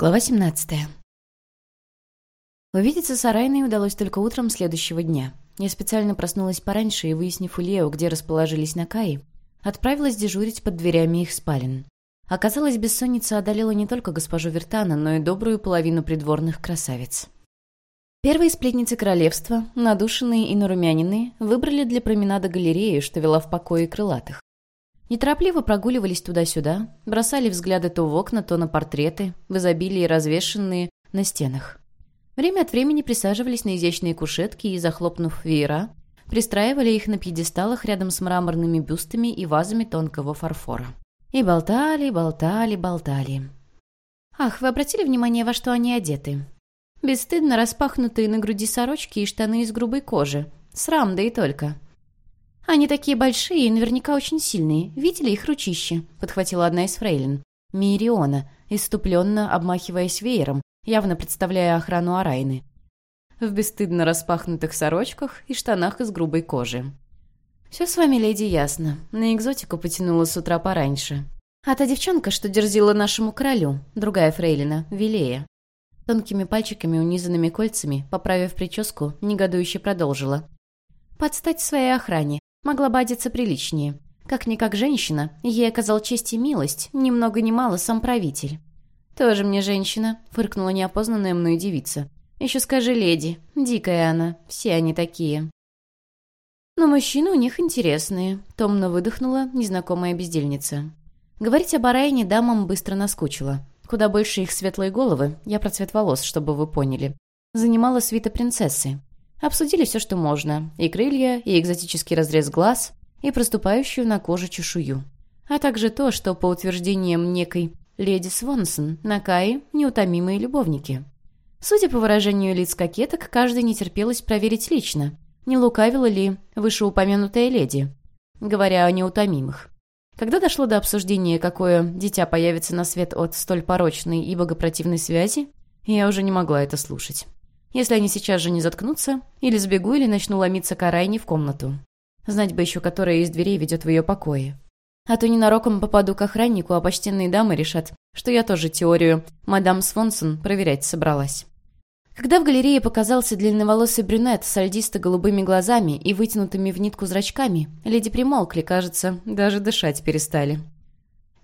Глава 17. Увидеться с Арайной удалось только утром следующего дня. Я специально проснулась пораньше и, выяснив у Лео, где расположились Накаи, отправилась дежурить под дверями их спален. Оказалось, бессонница одолела не только госпожу Вертана, но и добрую половину придворных красавиц. Первые сплетницы королевства, надушенные и нарумяненные, выбрали для променада галерею, что вела в покое крылатых. Неторопливо прогуливались туда-сюда, бросали взгляды то в окна, то на портреты, в изобилии развешенные на стенах. Время от времени присаживались на изящные кушетки и, захлопнув веера, пристраивали их на пьедесталах рядом с мраморными бюстами и вазами тонкого фарфора. И болтали, болтали, болтали. «Ах, вы обратили внимание, во что они одеты?» Бесстыдно распахнутые на груди сорочки и штаны из грубой кожи. Срам, да и только. «Они такие большие и наверняка очень сильные. Видели их ручище?» — подхватила одна из фрейлин. Мириона, иступленно обмахиваясь веером, явно представляя охрану Арайны. В бесстыдно распахнутых сорочках и штанах из грубой кожи. «Все с вами, леди, ясно. На экзотику потянула с утра пораньше. А та девчонка, что дерзила нашему королю, другая фрейлина, Вилея». Тонкими пальчиками, унизанными кольцами, поправив прическу, негодующе продолжила. «Подстать своей охране. Могла бы одеться приличнее. Как-никак женщина, ей оказал честь и милость, ни много ни мало сам правитель. «Тоже мне женщина», — фыркнула неопознанная мною девица. «Еще скажи леди. Дикая она. Все они такие». «Но мужчины у них интересные», — томно выдохнула незнакомая бездельница. Говорить об Арайне дамам быстро наскучило. Куда больше их светлые головы, я про цвет волос, чтобы вы поняли, занимала свита принцессы. Обсудили все, что можно. И крылья, и экзотический разрез глаз, и проступающую на коже чешую. А также то, что, по утверждениям некой леди Свонсон, Накаи – неутомимые любовники. Судя по выражению лиц кокеток, каждый не терпелось проверить лично, не лукавила ли вышеупомянутая леди, говоря о неутомимых. Когда дошло до обсуждения, какое дитя появится на свет от столь порочной и богопротивной связи, я уже не могла это слушать если они сейчас же не заткнутся, или сбегу, или начну ломиться к Арайне в комнату. Знать бы еще, которая из дверей ведет в ее покое. А то ненароком попаду к охраннику, а почтенные дамы решат, что я тоже теорию мадам Свонсон проверять собралась. Когда в галерее показался длинноволосый брюнет с альдисто-голубыми глазами и вытянутыми в нитку зрачками, леди примолкли, кажется, даже дышать перестали.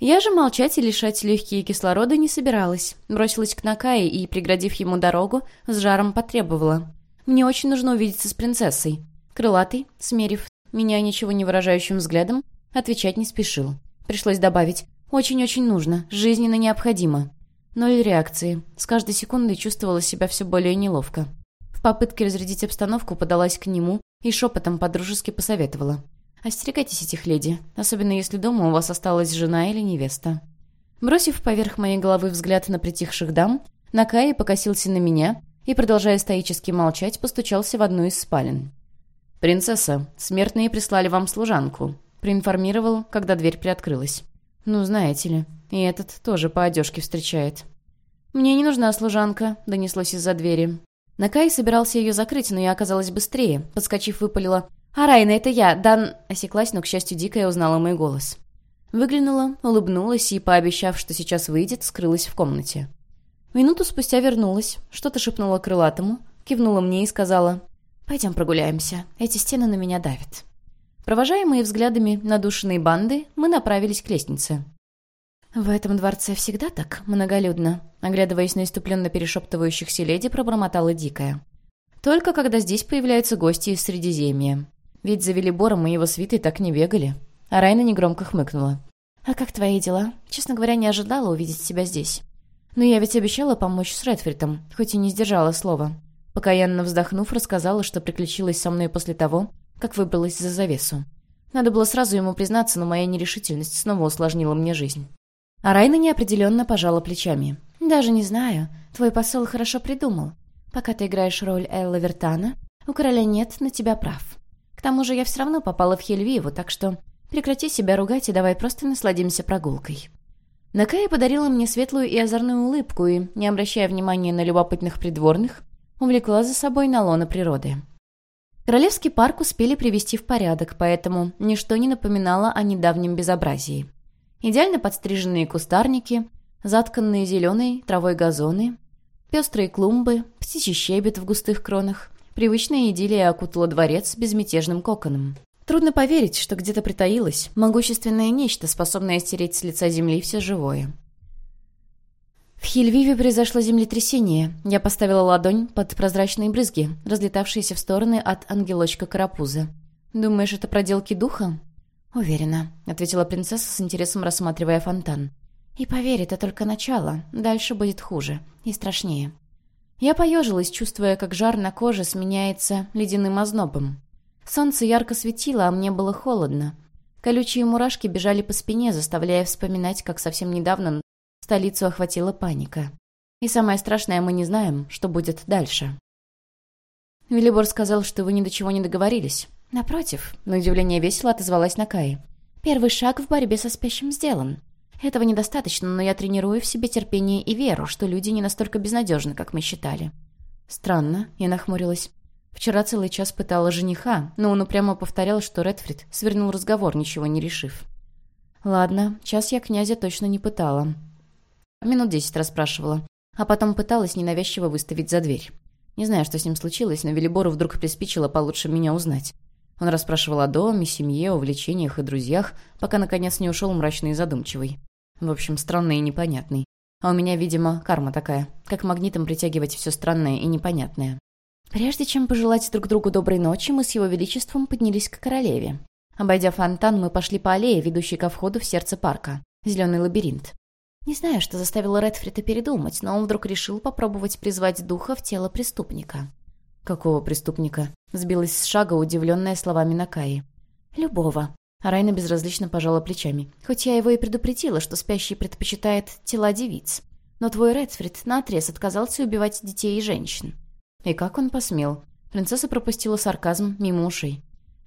Я же молчать и лишать легкие кислорода не собиралась. Бросилась к Накае и, преградив ему дорогу, с жаром потребовала. «Мне очень нужно увидеться с принцессой». Крылатый, смерив меня ничего не выражающим взглядом, отвечать не спешил. Пришлось добавить «очень-очень нужно, жизненно необходимо». Ноль реакции. С каждой секундой чувствовала себя все более неловко. В попытке разрядить обстановку подалась к нему и шепотом подружески посоветовала. Остерегайтесь этих леди, особенно если дома у вас осталась жена или невеста». Бросив поверх моей головы взгляд на притихших дам, Накаи покосился на меня и, продолжая стоически молчать, постучался в одну из спален. «Принцесса, смертные прислали вам служанку», — проинформировал, когда дверь приоткрылась. «Ну, знаете ли, и этот тоже по одежке встречает». «Мне не нужна служанка», — донеслось из-за двери. Накай собирался ее закрыть, но я оказалась быстрее. Подскочив, выпалила «А, Райна, это я, Дан...» Осеклась, но, к счастью, Дикая узнала мой голос. Выглянула, улыбнулась и, пообещав, что сейчас выйдет, скрылась в комнате. Минуту спустя вернулась, что-то шепнула крылатому, кивнула мне и сказала «Пойдем прогуляемся, эти стены на меня давят». Провожаемые взглядами надушенной банды, мы направились к лестнице. «В этом дворце всегда так многолюдно», оглядываясь на иступленно перешептывающихся леди, пробормотала Дикая. «Только когда здесь появляются гости из Средиземья. Ведь за Велибором и его свитой так не бегали. А Райна негромко хмыкнула. «А как твои дела? Честно говоря, не ожидала увидеть тебя здесь. Но я ведь обещала помочь с Редфритом, хоть и не сдержала слова». Покаянно вздохнув, рассказала, что приключилось со мной после того, как выбралась за завесу. Надо было сразу ему признаться, но моя нерешительность снова усложнила мне жизнь. А Райна неопределенно пожала плечами. «Даже не знаю. Твой посол хорошо придумал. Пока ты играешь роль Элла Вертана, у короля нет на тебя прав тому же я все равно попала в Хельвиеву, так что прекрати себя ругать и давай просто насладимся прогулкой». Накая подарила мне светлую и озорную улыбку и, не обращая внимания на любопытных придворных, увлекла за собой на лоно природы. Королевский парк успели привести в порядок, поэтому ничто не напоминало о недавнем безобразии. Идеально подстриженные кустарники, Затканные зеленой травой газоны, пестрые клумбы, птичий щебет в густых кронах. Привычная идиллия окутала дворец безмятежным коконом. Трудно поверить, что где-то притаилось могущественное нечто, способное стереть с лица земли все живое. В Хильвиве произошло землетрясение. Я поставила ладонь под прозрачные брызги, разлетавшиеся в стороны от ангелочка Карапуза. «Думаешь, это проделки духа?» «Уверена», — ответила принцесса с интересом рассматривая фонтан. «И поверь, это только начало. Дальше будет хуже и страшнее». Я поежилась, чувствуя, как жар на коже сменяется ледяным ознобом. Солнце ярко светило, а мне было холодно. Колючие мурашки бежали по спине, заставляя вспоминать, как совсем недавно столицу охватила паника. И самое страшное, мы не знаем, что будет дальше. Велибор сказал, что вы ни до чего не договорились. Напротив, на удивление весело отозвалась Накаи. Первый шаг в борьбе со спящим сделан. Этого недостаточно, но я тренирую в себе терпение и веру, что люди не настолько безнадежны, как мы считали. Странно, я нахмурилась. Вчера целый час пытала жениха, но он упрямо повторял, что Редфрид свернул разговор, ничего не решив. Ладно, час я князя точно не пытала. Минут десять расспрашивала, а потом пыталась ненавязчиво выставить за дверь. Не знаю, что с ним случилось, но Велибору вдруг приспичило получше меня узнать. Он расспрашивал о доме, семье, увлечениях и друзьях, пока, наконец, не ушел мрачный и задумчивый. В общем, странный и непонятный. А у меня, видимо, карма такая, как магнитом притягивать все странное и непонятное. Прежде чем пожелать друг другу доброй ночи, мы с его величеством поднялись к королеве. Обойдя фонтан, мы пошли по аллее, ведущей ко входу в сердце парка. Зеленый лабиринт. Не знаю, что заставило Редфрида передумать, но он вдруг решил попробовать призвать духа в тело преступника. «Какого преступника?» — сбилась с шага, удивленная словами Накаи. «Любого». Райна безразлично пожала плечами. «Хоть я его и предупредила, что спящий предпочитает тела девиц. Но твой Редфрид наотрез отказался убивать детей и женщин». «И как он посмел?» Принцесса пропустила сарказм мимо ушей.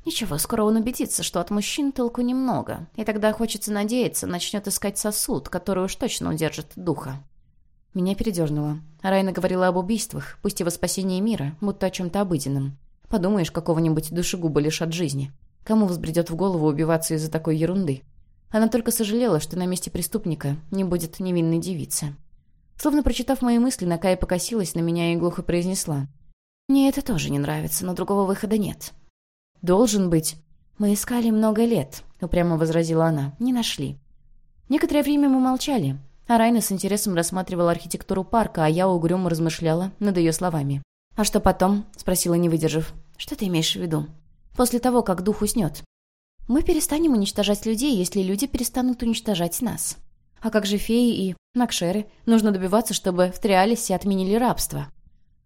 «Ничего, скоро он убедится, что от мужчин толку немного, и тогда, хочется надеяться, начнет искать сосуд, который уж точно удержит духа». Меня передернуло. Райна говорила об убийствах, пусть и во спасении мира, будто о чем-то обыденном. Подумаешь, какого-нибудь душегуба лишат жизни. Кому взбредет в голову убиваться из-за такой ерунды? Она только сожалела, что на месте преступника не будет невинной девицы. Словно прочитав мои мысли, Накая покосилась на меня и глухо произнесла. «Мне это тоже не нравится, но другого выхода нет». «Должен быть». «Мы искали много лет», — упрямо возразила она. «Не нашли». Некоторое время мы молчали. А Райна с интересом рассматривала архитектуру парка, а я угрюмо размышляла над ее словами. «А что потом?» — спросила, не выдержав. «Что ты имеешь в виду?» «После того, как дух уснет». «Мы перестанем уничтожать людей, если люди перестанут уничтожать нас. А как же феи и накшеры? Нужно добиваться, чтобы в Триалисе отменили рабство».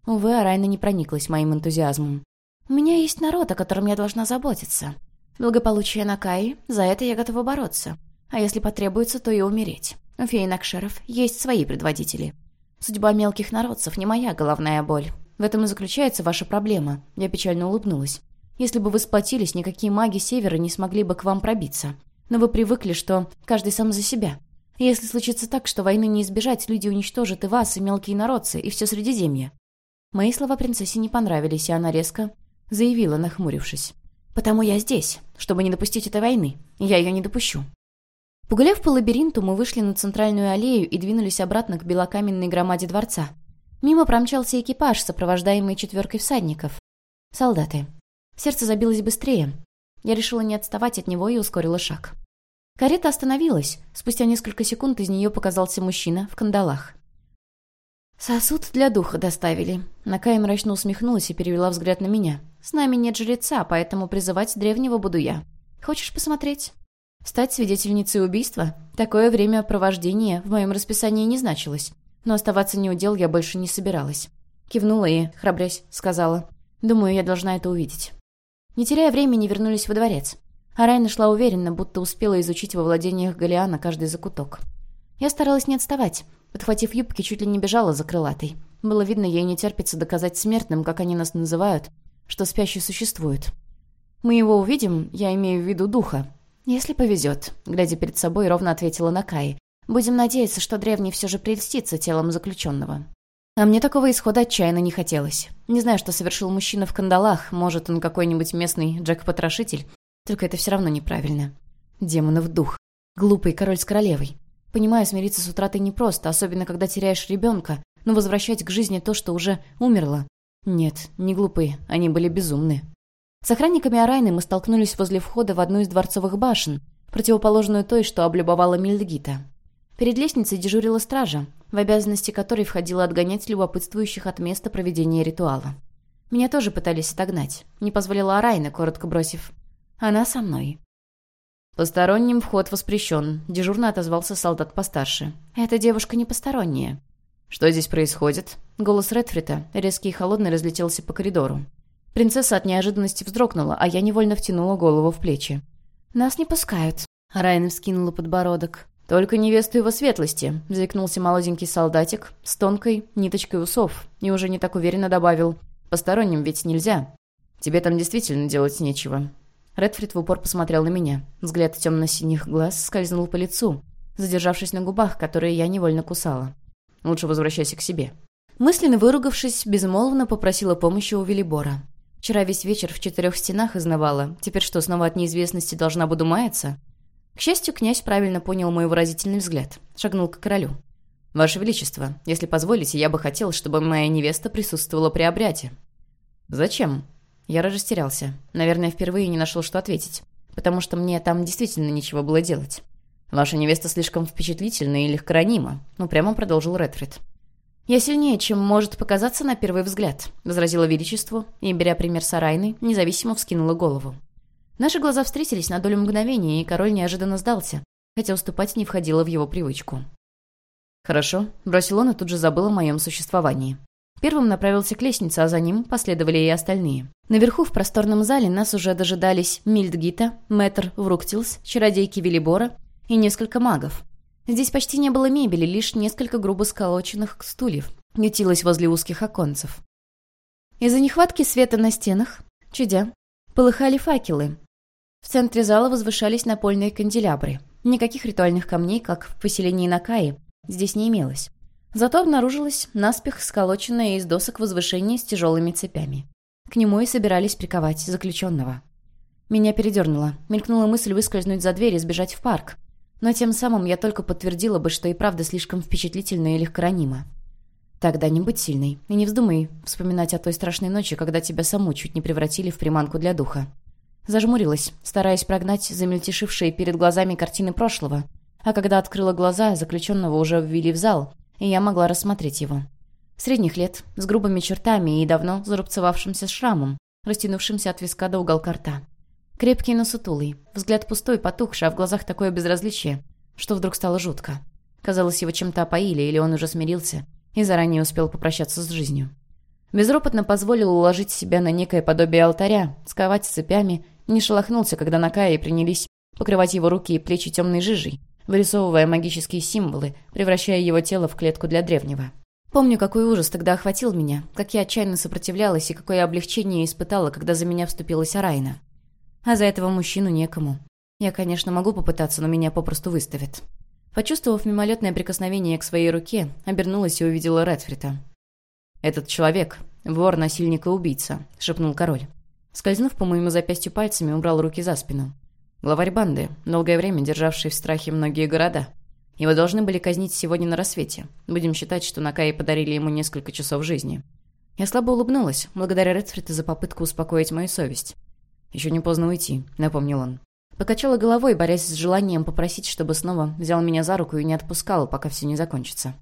Увы, Арайна не прониклась моим энтузиазмом. «У меня есть народ, о котором я должна заботиться. Благополучие Накаи, за это я готова бороться. А если потребуется, то и умереть. У фейнакшеров есть свои предводители. Судьба мелких народцев не моя головная боль. В этом и заключается ваша проблема. Я печально улыбнулась. Если бы вы сплотились, никакие маги Севера не смогли бы к вам пробиться. Но вы привыкли, что каждый сам за себя. если случится так, что войны не избежать, люди уничтожат и вас, и мелкие народцы, и все Средиземье. Мои слова принцессе не понравились, и она резко заявила, нахмурившись. «Потому я здесь, чтобы не допустить этой войны. Я ее не допущу. Погуляв по лабиринту, мы вышли на центральную аллею и двинулись обратно к белокаменной громаде дворца. Мимо промчался экипаж, сопровождаемый четверкой всадников. Солдаты. Сердце забилось быстрее. Я решила не отставать от него и ускорила шаг. Карета остановилась. Спустя несколько секунд из нее показался мужчина в кандалах. «Сосуд для духа доставили». Накай мрачно усмехнулась и перевела взгляд на меня. «С нами нет жреца, поэтому призывать древнего буду я. Хочешь посмотреть?» Стать свидетельницей убийства? Такое времяпровождение в моем расписании не значилось. Но оставаться неудел я больше не собиралась. Кивнула и, храбрясь, сказала. «Думаю, я должна это увидеть». Не теряя времени, вернулись во дворец. А Райна шла уверенно, будто успела изучить во владениях Галиана каждый закуток. Я старалась не отставать. Подхватив юбки, чуть ли не бежала за крылатой. Было видно, ей не терпится доказать смертным, как они нас называют, что спящий существует. Мы его увидим, я имею в виду духа, «Если повезет», — глядя перед собой, ровно ответила Накаи. «Будем надеяться, что древний все же прельстится телом заключенного». А мне такого исхода отчаянно не хотелось. Не знаю, что совершил мужчина в кандалах, может, он какой-нибудь местный Джек-потрошитель, только это все равно неправильно. Демонов дух. Глупый король с королевой. Понимаю, смириться с утратой непросто, особенно когда теряешь ребенка, но возвращать к жизни то, что уже умерло... Нет, не глупые, они были безумны. С охранниками Арайны мы столкнулись возле входа в одну из дворцовых башен, противоположную той, что облюбовала Мильдгита. Перед лестницей дежурила стража, в обязанности которой входило отгонять любопытствующих от места проведения ритуала. Меня тоже пытались отогнать, не позволила Арайна, коротко бросив. Она со мной. «Посторонним вход воспрещен», — дежурно отозвался солдат постарше. «Эта девушка не посторонняя». «Что здесь происходит?» Голос Редфрита, резкий и холодный, разлетелся по коридору. Принцесса от неожиданности вздрогнула, а я невольно втянула голову в плечи. «Нас не пускают», — Райан вскинула подбородок. «Только невесту его светлости», — заикнулся молоденький солдатик с тонкой ниточкой усов и уже не так уверенно добавил. «Посторонним ведь нельзя. Тебе там действительно делать нечего». Редфрид в упор посмотрел на меня. Взгляд темно-синих глаз скользнул по лицу, задержавшись на губах, которые я невольно кусала. Лучше возвращайся к себе». Мысленно выругавшись, безмолвно попросила помощи у Велибора. Вчера весь вечер в четырех стенах изнавала. Теперь что, снова от неизвестности должна буду маяться? К счастью, князь правильно понял мой выразительный взгляд. Шагнул к королю. «Ваше Величество, если позволите, я бы хотел, чтобы моя невеста присутствовала при обряде». «Зачем?» Я растерялся. Наверное, впервые не нашел, что ответить. Потому что мне там действительно нечего было делать. «Ваша невеста слишком впечатлительна и легкоранима», — ну прямо продолжил Редфрид. «Я сильнее, чем может показаться на первый взгляд», — возразила Величеству, и, беря пример Сарайны, независимо вскинула голову. Наши глаза встретились на долю мгновения, и король неожиданно сдался, хотя уступать не входило в его привычку. «Хорошо», — бросил он и тут же забыл о моем существовании. Первым направился к лестнице, а за ним последовали и остальные. Наверху в просторном зале нас уже дожидались Мильдгита, Мэтр Вруктилс, чародейки Велибора и несколько магов. Здесь почти не было мебели, лишь несколько грубо сколоченных стульев ютилось возле узких оконцев. Из-за нехватки света на стенах, чудя, полыхали факелы. В центре зала возвышались напольные канделябры. Никаких ритуальных камней, как в поселении Накаи, здесь не имелось. Зато обнаружилось наспех сколоченное из досок возвышение с тяжелыми цепями. К нему и собирались приковать заключенного. Меня передернуло. Мелькнула мысль выскользнуть за дверь и сбежать в парк. Но тем самым я только подтвердила бы, что и правда слишком впечатлительна и легкоранима. Тогда не будь сильной. И не вздумай вспоминать о той страшной ночи, когда тебя саму чуть не превратили в приманку для духа. Зажмурилась, стараясь прогнать замельтешившие перед глазами картины прошлого. А когда открыла глаза, заключенного уже ввели в зал, и я могла рассмотреть его. Средних лет, с грубыми чертами и давно зарубцевавшимся шрамом, растянувшимся от виска до уголка рта. Крепкий, но сутулый. Взгляд пустой, потухший, а в глазах такое безразличие, что вдруг стало жутко. Казалось, его чем-то опоили, или он уже смирился и заранее успел попрощаться с жизнью. Безропотно позволил уложить себя на некое подобие алтаря, сковать цепями, не шелохнулся, когда на Кае принялись покрывать его руки и плечи темной жижей, вырисовывая магические символы, превращая его тело в клетку для древнего. Помню, какой ужас тогда охватил меня, как я отчаянно сопротивлялась и какое облегчение испытала, когда за меня вступилась Арайна. А за этого мужчину некому. Я, конечно, могу попытаться, но меня попросту выставят. Почувствовав мимолетное прикосновение к своей руке, обернулась и увидела Редфрита. «Этот человек — вор, насильник и убийца», — шепнул король. Скользнув по моему запястью пальцами, убрал руки за спину. Главарь банды, долгое время державший в страхе многие города. Его должны были казнить сегодня на рассвете. Будем считать, что на Кае подарили ему несколько часов жизни. Я слабо улыбнулась, благодаря Редфриту за попытку успокоить мою совесть. «Еще не поздно уйти», — напомнил он. Покачала головой, борясь с желанием попросить, чтобы снова взял меня за руку и не отпускал, пока все не закончится.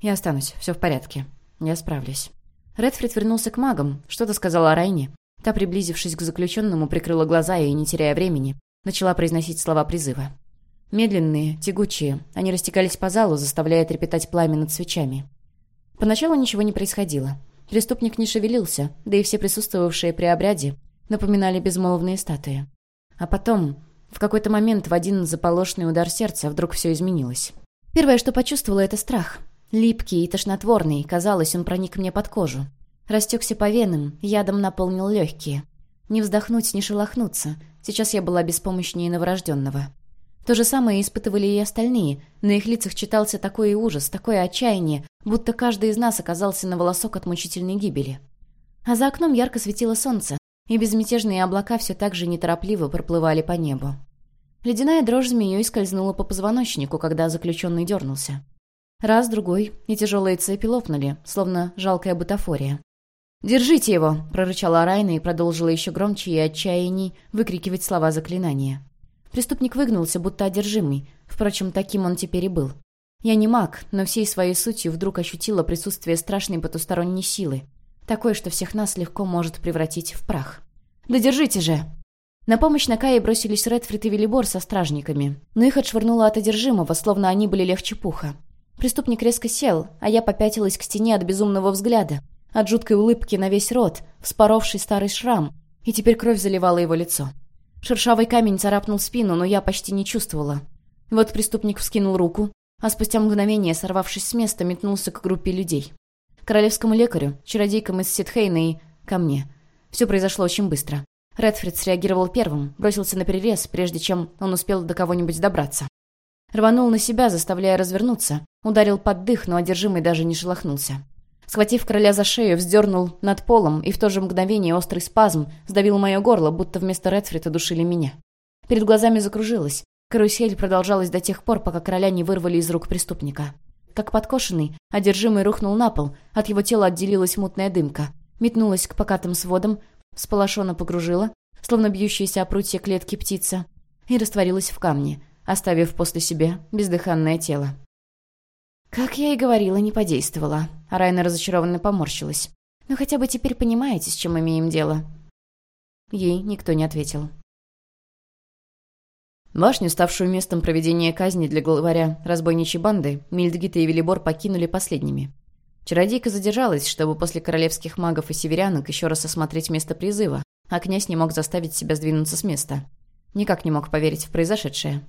«Я останусь, все в порядке. Я справлюсь». Редфрид вернулся к магам, что-то сказала Райне. Та, приблизившись к заключенному, прикрыла глаза и, не теряя времени, начала произносить слова призыва. Медленные, тягучие, они растекались по залу, заставляя трепетать пламя над свечами. Поначалу ничего не происходило. Преступник не шевелился, да и все присутствовавшие при обряде напоминали безмолвные статуи. А потом, в какой-то момент, в один заполошный удар сердца, вдруг все изменилось. Первое, что почувствовала, это страх. Липкий и тошнотворный, казалось, он проник мне под кожу. Растекся по венам, ядом наполнил легкие. Не вздохнуть, не шелохнуться. Сейчас я была беспомощнее новорожденного. То же самое испытывали и остальные. На их лицах читался такой ужас, такое отчаяние, будто каждый из нас оказался на волосок от мучительной гибели. А за окном ярко светило солнце, и безмятежные облака все так же неторопливо проплывали по небу. Ледяная дрожь змеей скользнула по позвоночнику, когда заключенный дернулся. Раз, другой, и тяжелые цепи лопнули, словно жалкая бутафория. «Держите его!» — прорычала Райна и продолжила еще громче и отчаянней выкрикивать слова заклинания. Преступник выгнулся, будто одержимый. Впрочем, таким он теперь и был. Я не маг, но всей своей сутью вдруг ощутила присутствие страшной потусторонней силы. Такой, что всех нас легко может превратить в прах. «Да держите же!» На помощь Накае бросились Редфрид и Велибор со стражниками, но их отшвырнуло от одержимого, словно они были легче пуха. Преступник резко сел, а я попятилась к стене от безумного взгляда, от жуткой улыбки на весь рот, вспоровший старый шрам, и теперь кровь заливала его лицо. Шершавый камень царапнул спину, но я почти не чувствовала. Вот преступник вскинул руку, а спустя мгновение, сорвавшись с места, метнулся к группе людей. Королевскому лекарю, чародейкам из Ситхейна и ко мне. Все произошло очень быстро. Редфрид среагировал первым, бросился на перерез, прежде чем он успел до кого-нибудь добраться. Рванул на себя, заставляя развернуться, ударил под дых, но одержимый даже не шелохнулся. Схватив короля за шею, вздернул над полом, и в то же мгновение острый спазм сдавил мое горло, будто вместо Редфрида душили меня. Перед глазами закружилось. Карусель продолжалась до тех пор, пока короля не вырвали из рук преступника. Как подкошенный, одержимый рухнул на пол, от его тела отделилась мутная дымка. Метнулась к покатым сводам, сполошенно погружила, словно бьющаяся о прутья клетки птица, и растворилась в камне, оставив после себя бездыханное тело. «Как я и говорила, не подействовала». А Райна разочарованно поморщилась. «Но хотя бы теперь понимаете, с чем имеем дело?» Ей никто не ответил. Башню, ставшую местом проведения казни для главаря разбойничьей банды, Мильдгита и Велибор покинули последними. Чародейка задержалась, чтобы после королевских магов и северянок еще раз осмотреть место призыва, а князь не мог заставить себя сдвинуться с места. Никак не мог поверить в произошедшее.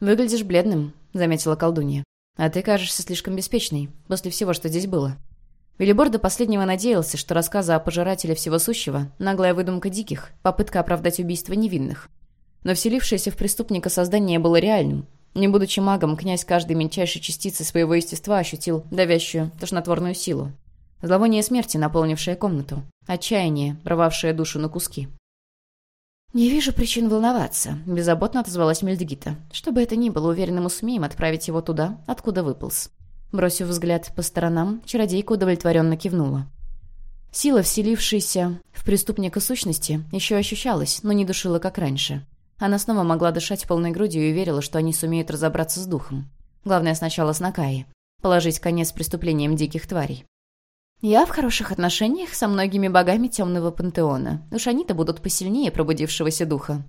«Выглядишь бледным», — заметила колдунья. А ты кажешься слишком беспечной, после всего, что здесь было. Велибор до последнего надеялся, что рассказы о пожирателе всего сущего – наглая выдумка диких, попытка оправдать убийство невинных. Но вселившееся в преступника создание было реальным. Не будучи магом, князь каждой мельчайшей частицы своего естества ощутил давящую, тошнотворную силу. Зловоние смерти, наполнившее комнату. Отчаяние, рвавшее душу на куски. «Не вижу причин волноваться», — беззаботно отозвалась Мельдгита. «Что бы это ни было, уверенным усмеем отправить его туда, откуда выполз». Бросив взгляд по сторонам, чародейка удовлетворенно кивнула. Сила, вселившаяся в преступника сущности, еще ощущалась, но не душила, как раньше. Она снова могла дышать полной грудью и верила, что они сумеют разобраться с духом. Главное сначала с Накаи. Положить конец преступлениям диких тварей. Я в хороших отношениях со многими богами темного пантеона. Уж они-то будут посильнее пробудившегося духа.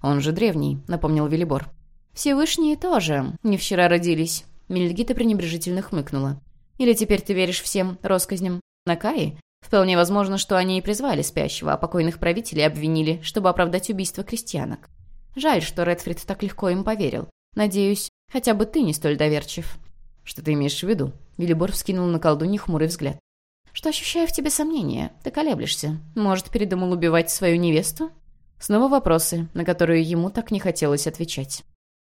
Он же древний, напомнил Велибор. Всевышние тоже не вчера родились. Мельгита пренебрежительно хмыкнула. Или теперь ты веришь всем россказням Накаи? Вполне возможно, что они и призвали спящего, а покойных правителей обвинили, чтобы оправдать убийство крестьянок. Жаль, что Редфрид так легко им поверил. Надеюсь, хотя бы ты не столь доверчив. Что ты имеешь в виду? Велибор вскинул на колдуньи хмурый взгляд что ощущаю в тебе сомнения. Ты колеблешься. Может, передумал убивать свою невесту?» Снова вопросы, на которые ему так не хотелось отвечать.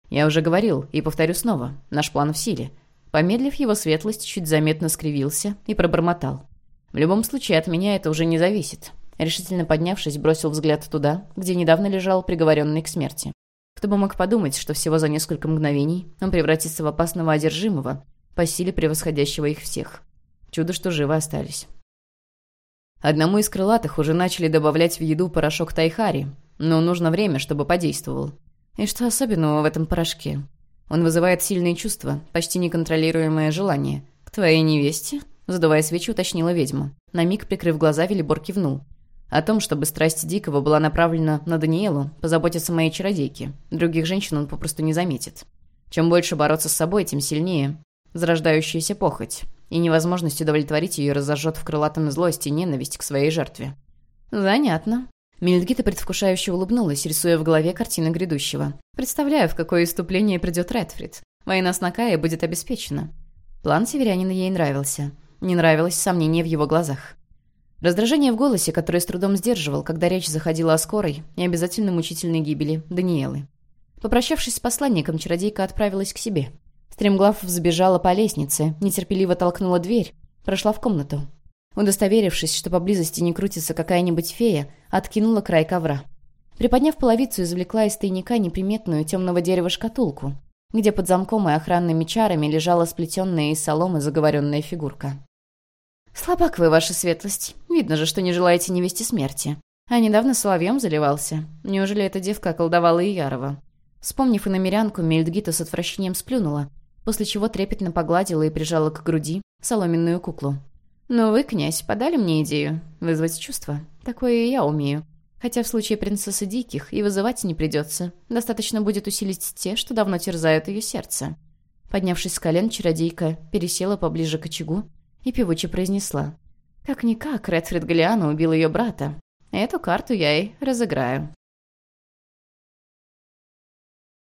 «Я уже говорил, и повторю снова. Наш план в силе». Помедлив, его светлость чуть заметно скривился и пробормотал. «В любом случае, от меня это уже не зависит». Решительно поднявшись, бросил взгляд туда, где недавно лежал приговоренный к смерти. Кто бы мог подумать, что всего за несколько мгновений он превратится в опасного одержимого, по силе превосходящего их всех. Чудо, что живы остались. Одному из крылатых уже начали добавлять в еду порошок тайхари, но нужно время, чтобы подействовал. И что особенного в этом порошке? Он вызывает сильные чувства, почти неконтролируемое желание. «К твоей невесте?» Задувая свечу, уточнила ведьма. На миг, прикрыв глаза, Велибор кивнул. О том, чтобы страсть Дикого была направлена на Даниэлу, позаботиться моей чародейке. Других женщин он попросту не заметит. Чем больше бороться с собой, тем сильнее зарождающаяся похоть и невозможность удовлетворить ее разожжет в крылатом злость и ненависть к своей жертве. «Занятно». Мельдгита предвкушающе улыбнулась, рисуя в голове картину грядущего. «Представляю, в какое иступление придет Редфрид. Война с Накая будет обеспечена». План северянина ей нравился. Не нравилось сомнение в его глазах. Раздражение в голосе, которое с трудом сдерживал, когда речь заходила о скорой и обязательно мучительной гибели Даниэлы. Попрощавшись с посланником, чародейка отправилась к себе. Стремглав взбежала по лестнице, нетерпеливо толкнула дверь, прошла в комнату. Удостоверившись, что поблизости не крутится какая-нибудь фея, откинула край ковра. Приподняв половицу, извлекла из тайника неприметную темного дерева шкатулку, где под замком и охранными чарами лежала сплетенная из соломы заговоренная фигурка. «Слабак вы, ваша светлость. Видно же, что не желаете невести смерти. А недавно соловьем заливался. Неужели эта девка околдовала и Ярова?» Вспомнив и намерянку, Мельдгита с отвращением сплюнула, после чего трепетно погладила и прижала к груди соломенную куклу. «Ну вы, князь, подали мне идею. Вызвать чувства. Такое и я умею. Хотя в случае принцессы Диких и вызывать не придется. Достаточно будет усилить те, что давно терзают ее сердце». Поднявшись с колен, чародейка пересела поближе к очагу и певуче произнесла. «Как-никак, Редфрид Галиана убил ее брата. Эту карту я и разыграю».